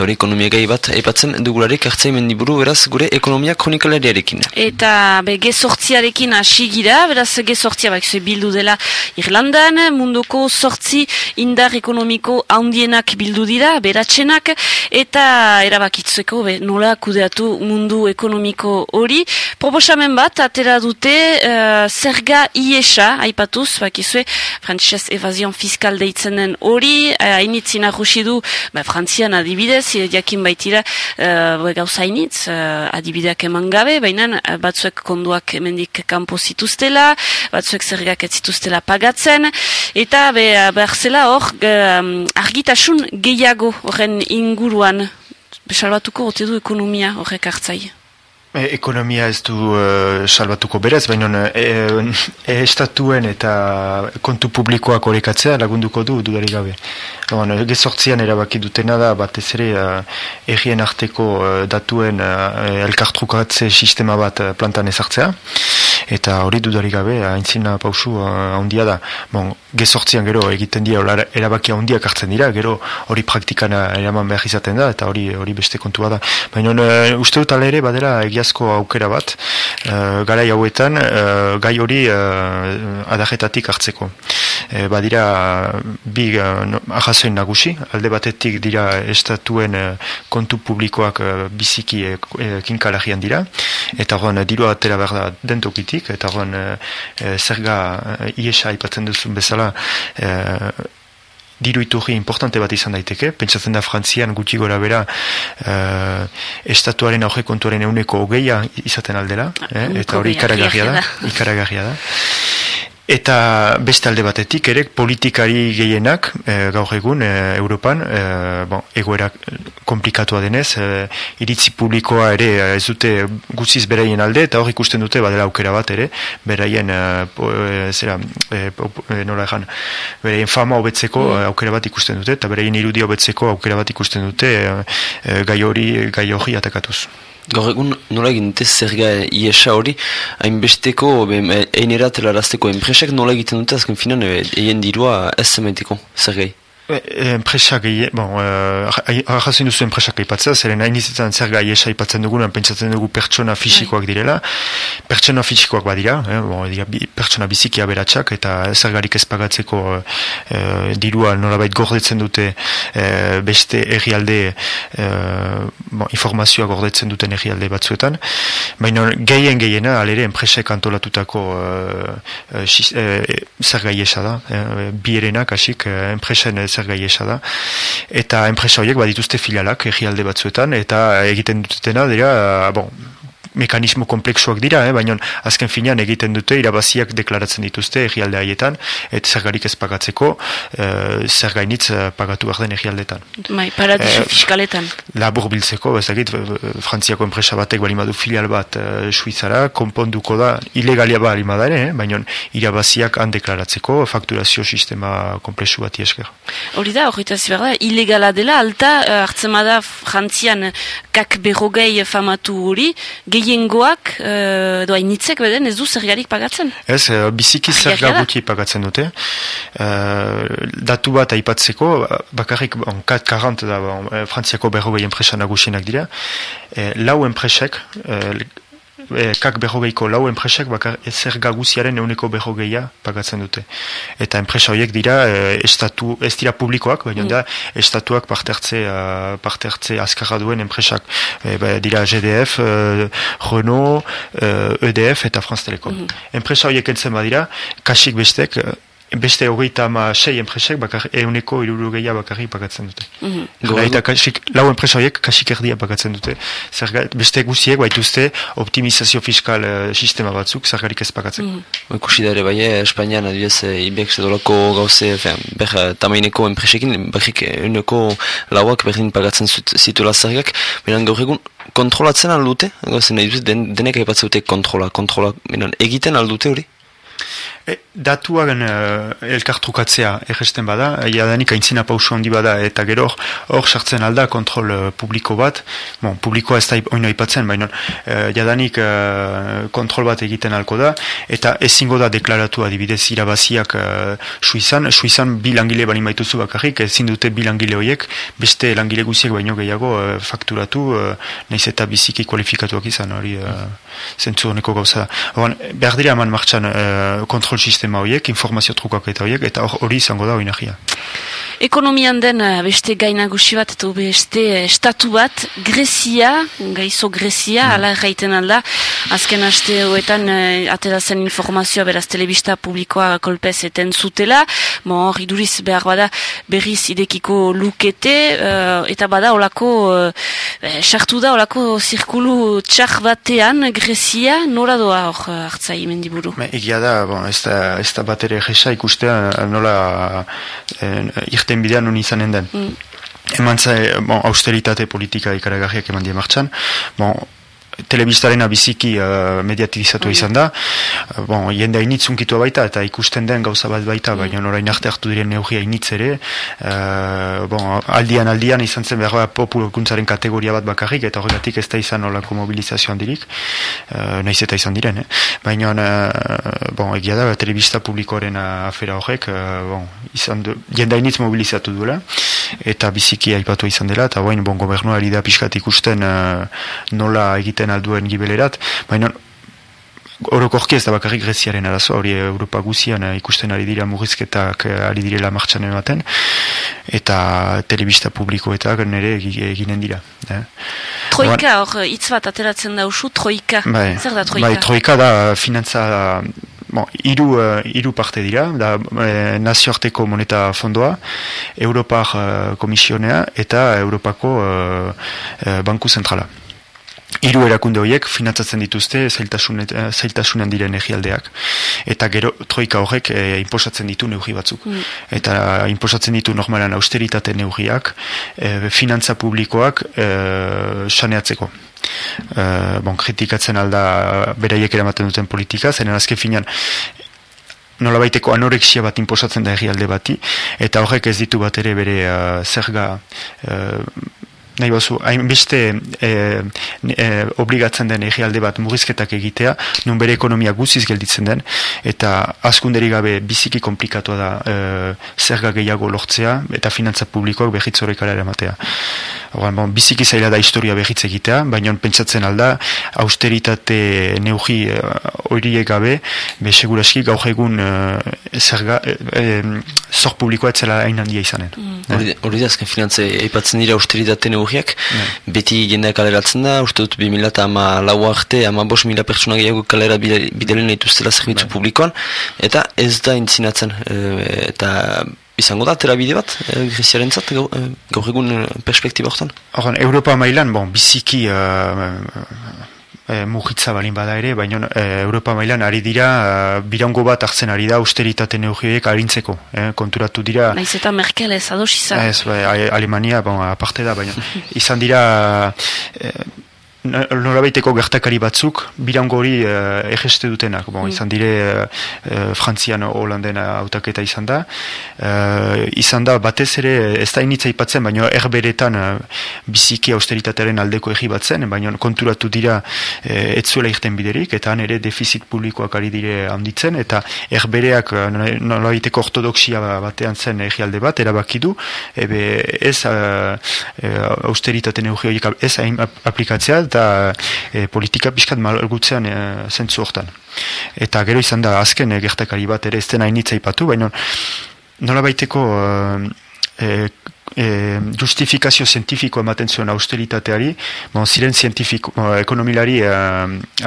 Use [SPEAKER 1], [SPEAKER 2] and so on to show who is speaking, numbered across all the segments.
[SPEAKER 1] eta hori ekonomia gai bat aipatzen dugularik hartzai mendiburu beraz gure ekonomia kronikalariarekin.
[SPEAKER 2] Eta be gezortziarekin hasi gira, beraz gezortzia bak bildu dela Irlandan, munduko sortzi indar ekonomiko handienak bildu dira, beratzenak, eta erabakitzeko be, nola kudeatu mundu ekonomiko hori. Proposamen bat, atera dute uh, zerga iesa, aipatuz, bakizue, frantxez evazion fiskal deitzen den hori, uh, hainitzina du, ba, frantzian adibidez, jakin baitira uh, gauza hainitz, uh, adibideak eman gabe, baina batzuek konduak emendik kanpo zituztela, batzuek zergak ez zituztela pagatzen, eta be, behar zela hor, argitasun gehiago horren inguruan, besalbatuko ote du ekonomia horrek hartzai.
[SPEAKER 3] E, ekonomia ez du uh, salbatuko berez, baina e, e, estatuen eta kontu publikoak horrekatzea lagunduko du dudarik gabe. Bueno, gezortzian erabaki dutena da batez ere errien arteko uh, datuen uh, elkartrukatze sistema bat uh, plantan ezartzea eta hori dudarik gabe haintzina pausu handia da. Bon, gezortzian gero egiten dira erabakia handiak hartzen dira, gero hori praktikana eraman behar izaten da, eta hori hori beste kontua da. Baina uh, uste dut ere badera egiazko aukera bat, uh, garai hauetan uh, gai hori uh, adajetatik hartzeko. Uh, badira bi uh, ahazoin nagusi, alde batetik dira estatuen kontu publikoak uh, biziki uh, kinkalagian dira, eta hori diru atera behar da dentokitik, eta e, zerga iesa aipatzen duzun bezala e, diru iturri importante bat izan daiteke, pentsatzen da frantzian gutxi gora bera e, estatuaren auge kontuaren euneko hogeia izaten aldela, eh, eta hori ikaragarria da, ikaragarria da. Eta beste alde batetik ere politikari gehienak e, gaur egun e, Europan e, bon, egoera komplikatua denez e, iritzi publikoa ere ez dute guziz beraien alde eta hor ikusten dute badela aukera bat ere beraien e, zera e, nola egan beraien fama hobetzeko mm. aukera bat ikusten dute eta beraien irudi hobetzeko aukera bat ikusten dute e, gai hori gai hori atakatuz.
[SPEAKER 1] Gaur egun nola egin dute zerga iesa hori, hainbesteko, egin eratelarazteko enpresak nola egiten dute azken finan egin dirua ez zementiko zergai?
[SPEAKER 3] Enpresa gehi, bon, uh, duzu enpresa gehi zeren hain izatzen zer gai esa ipatzen dugunan, pentsatzen dugu pertsona fisikoak direla, pertsona fisikoak badira, eh, bon, dira, pertsona bizikia beratxak, eta zer garik ez pagatzeko uh, dirua nolabait gordetzen dute uh, beste errialde uh, bon, informazioa gordetzen duten errialde batzuetan, baina gehien gehiena, alere, enpresek antolatutako uh, uh, uh, zer gai esa da, uh, bi erenak, asik, uh, enpresen zer gai da. Eta enpresa horiek badituzte filalak egialde batzuetan, eta egiten dutena dira, bon, mekanismo kompleksuak dira, eh? baina azken finean egiten dute irabaziak deklaratzen dituzte egialde haietan, eta zergarik ez pagatzeko, e, zer gainitz eh, pagatu behar den egialdetan.
[SPEAKER 2] Bai, paradisu e, fiskaletan.
[SPEAKER 3] Labur biltzeko, ezagit, frantziako enpresa batek bali madu filial bat e, suizara, konponduko da, ilegalia bali madare, eh? baina irabaziak han deklaratzeko, fakturazio sistema kompleksu bat iesker.
[SPEAKER 2] Hori da, hori da, da, ilegala dela, alta, hartzen da frantzian kak berrogei famatu hori, gehiengoak, uh, doa initzek beden, ez du zergarik pagatzen?
[SPEAKER 3] Ez, uh, biziki zerga guti pagatzen dute. Uh, datu bat aipatzeko, bakarrik, on, kat karant da, bon, frantziako berrogei enpresa nagusienak dira, uh, lau enpresek, e, kak berrogeiko lau enpresak bakar ezer gaguziaren euneko berrogeia pagatzen dute. Eta enpresa horiek dira e, estatu, ez dira publikoak, baina mm. da estatuak partertze, uh, partertze azkarra duen enpresak. E, ba, dira GDF, uh, Renault, uh, EDF eta France Telecom. Mm -hmm. Enpresa horiek entzen badira, kasik bestek, beste hogeita ama sei enpresek bakar, euneko iruru gehiago bakarri pagatzen dute. Mm -hmm. kasik, lau enpresa horiek kasik erdia pagatzen dute. Zerga, beste guziek baituzte optimizazio fiskal uh, sistema batzuk zergarik ez pagatzen. Mm
[SPEAKER 1] -hmm. Ikusi dara bai, eh, Espainian adibidez eh, ibek zedolako gauze, ber tamaineko enpresekin, berrik euneko lauak berdin pagatzen zituela zergak, beran gaur egun kontrolatzen aldute, den, denek aipatzen dute kontrola, kontrola, egiten aldute hori?
[SPEAKER 3] E, datuaren uh, elkartrukatzea egesten bada, jadanik aintzina pausu handi bada, eta gero hor sartzen alda kontrol uh, publiko bat, bon, publikoa ez da oino ipatzen, baina uh, jadanik uh, kontrol bat egiten alko da, eta ezingo da deklaratu adibidez irabaziak uh, suizan, suizan bi langile bali maituzu bakarrik, ezin dute bi langile horiek, beste langile guziek baino gehiago uh, fakturatu, uh, naiz eta biziki kualifikatuak izan, hori uh, zentzu honeko gauza da. behar dira eman martxan kontrol sistema horiek, informazio trukak eta horiek, eta hori izango da hori
[SPEAKER 2] Ekonomian den eh, beste gainagusi bat eta beste eh, estatu bat, Grezia, gaizo Grezia, mm. ala erraiten alda, azken haste hoetan uh, atera zen informazioa beraz telebista publikoa kolpez eten zutela, mo hor iduriz behar bada berriz idekiko lukete, eta bada olako, uh, sartu da olako zirkulu txar batean Grezia, nora doa hor hartzai mendiburu?
[SPEAKER 3] Egia da, bon, ez da, ez da bat ere ikustea nola eh, irten bidean nun izanen den. Mm. Eman bon, austeritate politika ikaragarriak eman die martxan, bon, telebistaren abiziki uh, mediatizatu mm. izan da. Uh, bon, jende hainitz baita eta ikusten den gauza bat baita, mm. baina orain arte hartu diren neurria hainitz ere. Uh, bon, aldian aldian izan zen behar populakuntzaren kategoria bat bakarrik eta horregatik ez da izan olako mobilizazioan dirik. Uh, Naiz eta izan diren. Eh? Baina uh, bon, egia da, telebista publikoaren afera horrek uh, bon, izan du, jende hainitz mobilizatu duela eta biziki aipatu izan dela eta bain bon, gobernuari da pixkat ikusten uh, nola egiten egiten alduen gibelerat, baina orokorki ez da bakarrik Greziaren arazo, hori Europa guzian eh, ikusten ari dira murrizketak eh, ari direla martxan ematen, eta telebista publikoetak nire eginen dira.
[SPEAKER 2] Eh? Troika, hor, hitz bat ateratzen da usu, troika.
[SPEAKER 3] Bai,
[SPEAKER 2] Zer da troika?
[SPEAKER 3] Bai, troika da finantza... Bon, iru, uh, iru parte dira, da nazioarteko moneta fondoa, Europar uh, komisionea eta Europako uh, banku zentrala. Hiru erakunde horiek finantzatzen dituzte zailtasunen, zailtasunen diren egialdeak. Eta gero troika horrek e, inposatzen ditu neugi batzuk. Mm. Eta inposatzen ditu normalan austeritate neugiak, e, finantza publikoak e, saneatzeko. E, bon, kritikatzen alda beraiek eramaten duten politika, zenen azken finan nola baiteko anorexia bat inposatzen da egialde bati, eta horrek ez ditu bat ere bere uh, zerga nahi bazu, hainbeste e, e, obligatzen den egialde bat mugizketak egitea, nun bere ekonomia guziz gelditzen den, eta askunderi gabe biziki komplikatua da e, zerga gehiago lortzea, eta finantza publikoak behitzorek ala eramatea. Oran, bon, biziki zaila da historia behitz egitea, baina pentsatzen alda, austeritate neugi horiek gabe, be seguraski gaur egun zerga, zor publikoa etzela hain handia izanen.
[SPEAKER 1] Mm. Hori da, azken finantza eipatzen dira austeritate neugi neurriak, mm. beti jendeak kaleratzen da, uste dut 2000 eta ama lau arte, ama bos mila pertsona gehiago kalera bidelen dituztela zerbitzu mm. publikoan, eta ez da intzinatzen, e, eta izango da, terabide bat, e, greziaren zat, gaur, e, gaur egun e, perspektiba hortan?
[SPEAKER 3] Europa mailan, bon, biziki... Uh, e, mugitza balin bada ere, baina e, Europa mailan ari dira, e, birango bat hartzen ari da austeritate neugioek arintzeko, e, konturatu dira...
[SPEAKER 2] Naiz eta Merkel ez ados izan.
[SPEAKER 3] Ez, bai, Alemania, bon, aparte da, baina izan dira... E, norabaiteko gertakari batzuk birango hori uh, egeste dutenak. Bon, mm. Izan dire uh, Frantzian Holanden autaketa izan da. Uh, izan da batez ere ez da initza ipatzen, baina erberetan uh, biziki austeritatearen aldeko egi batzen, baina konturatu dira uh, etzuela irten biderik, eta han ere defizit publikoak ari dire handitzen, eta erbereak uh, norabaiteko ortodoxia batean zen egialde bat, erabaki du, ebe ez uh, austeritate ez hain aplikatzea, eta e, politika pixkat malgutzean e, zentzu hortan. Eta gero izan da azken e, gertakari bat ere ez dena initza ipatu, baina nola baiteko e, e, justifikazio zientifiko ematen zuen austeritateari, bon, ziren zientifiko, ekonomilari e,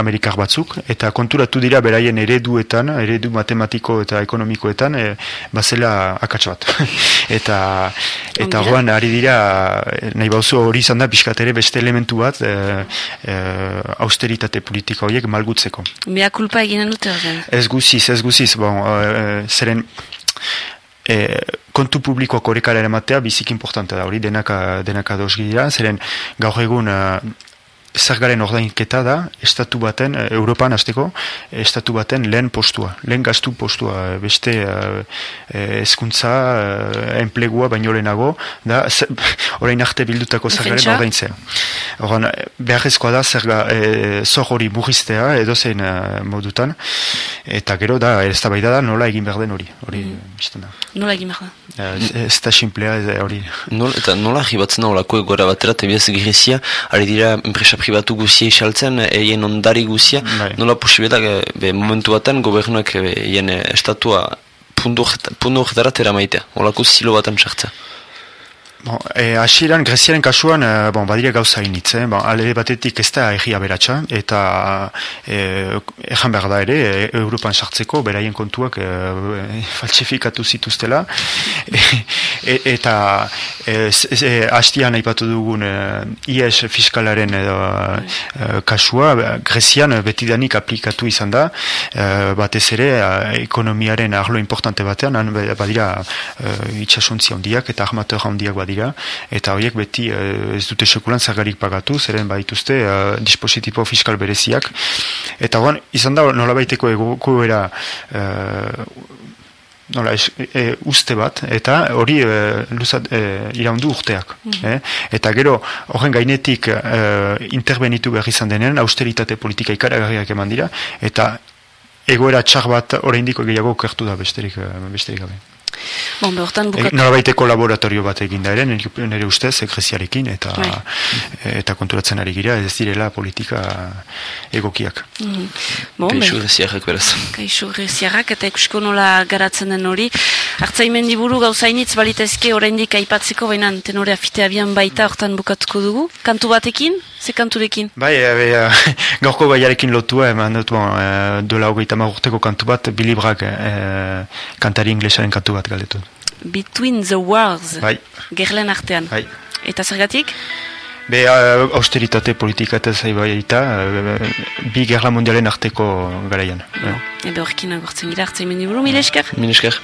[SPEAKER 3] amerikar batzuk, eta konturatu dira beraien ereduetan, eredu matematiko eta ekonomikoetan, e, bazela akats bat. eta eta goan ari dira, nahi bauzu hori izan da, biskatere beste elementu bat, e, e, austeritate politika horiek malgutzeko.
[SPEAKER 2] Mea kulpa eginen dute
[SPEAKER 3] Ez guziz, ez guziz, bon, e, zeren e, kontu publikoak horrekara ere matea bizik importante da hori denaka, denaka dira, zeren gaur egun uh, zergaren ordainketa da, estatu baten, eh, Europan azteko, estatu baten lehen postua, lehen gaztu postua, beste uh, ezkuntza, uh, enplegua baino lehenago, da, orain arte bildutako zergaren ordaintzea. Horan, beharrezkoa da, zerga, e, zor hori mugiztea, edo zein modutan, eta gero da, ez da da, nola egin behar den hori, hori,
[SPEAKER 2] mm. Nola egin behar
[SPEAKER 3] da? Ez da simplea, hori.
[SPEAKER 1] Nola, eta nola jibatzen da, olako egora batera, tebiaz Grezia, ari dira, enpresa pribatu guzia isaltzen, eien ondari guzia, bai. nola posibetak, be, momentu baten, gobernuak eien estatua pundu horretara tera maitea, olako zilo baten sartzea.
[SPEAKER 3] Bon, e, asiran, Greziaren kasuan, e, bon, badire gauza initz, eh? bon, ale batetik ez da egia beratxa, eta e, ejan behar da ere, e, Europan sartzeko, beraien kontuak e, falsifikatu zituztela, e, eta e, e, hastian aipatu dugun e, IES fiskalaren edo, e, kasua, Grezian betidanik aplikatu izan da, e, batez ere, ekonomiaren arlo importante batean, badira e, itxasuntzi handiak eta ahmateur handiak badira, dira, eta horiek beti uh, ez dute sekulan zagarik pagatu, zeren baituzte uh, dispositibo fiskal bereziak. Eta horan, izan da nola baiteko egoko era uh, nola, uste bat, eta hori e, luzat, e, iraundu urteak. Mm eh? Eta gero, horren gainetik e, interbenitu behar izan denen, austeritate politika ikaragarriak eman dira, eta egoera txar bat oraindiko gehiago kertu da besterik, besterik gabe.
[SPEAKER 2] Bon, behortan bukat...
[SPEAKER 3] E, baiteko laboratorio bat egin da ere, nire ustez, ekreziarekin, eta, bai. eta konturatzen ari gira, ez direla politika egokiak.
[SPEAKER 1] Mm -hmm. bon, Kaixo greziarrak beraz.
[SPEAKER 2] Kaixo greziarrak, eta ikusko nola garatzen den hori. Artzaimen diburu gauzainitz balitezke oraindik aipatzeko, baina tenore afite abian baita hortan bukatuko dugu. Kantu batekin? Ze kanturekin?
[SPEAKER 3] Bai, e, e, gaurko baiarekin lotua, eman dut, bon, e, dola hogeita magurteko kantu bat, Billy Bragg, e, kantari inglesaren kantu bat galdetu.
[SPEAKER 2] Between the Worlds.
[SPEAKER 3] Bai.
[SPEAKER 2] Gerlen artean.
[SPEAKER 3] Bai.
[SPEAKER 2] Eta zergatik?
[SPEAKER 3] Be, uh, austeritate politika eta zaibaita, uh, bi gerla mundialen arteko garaian.
[SPEAKER 2] No. Ebe horrekin agortzen gira, hartzen mendiburu, mile esker?
[SPEAKER 1] Mile esker.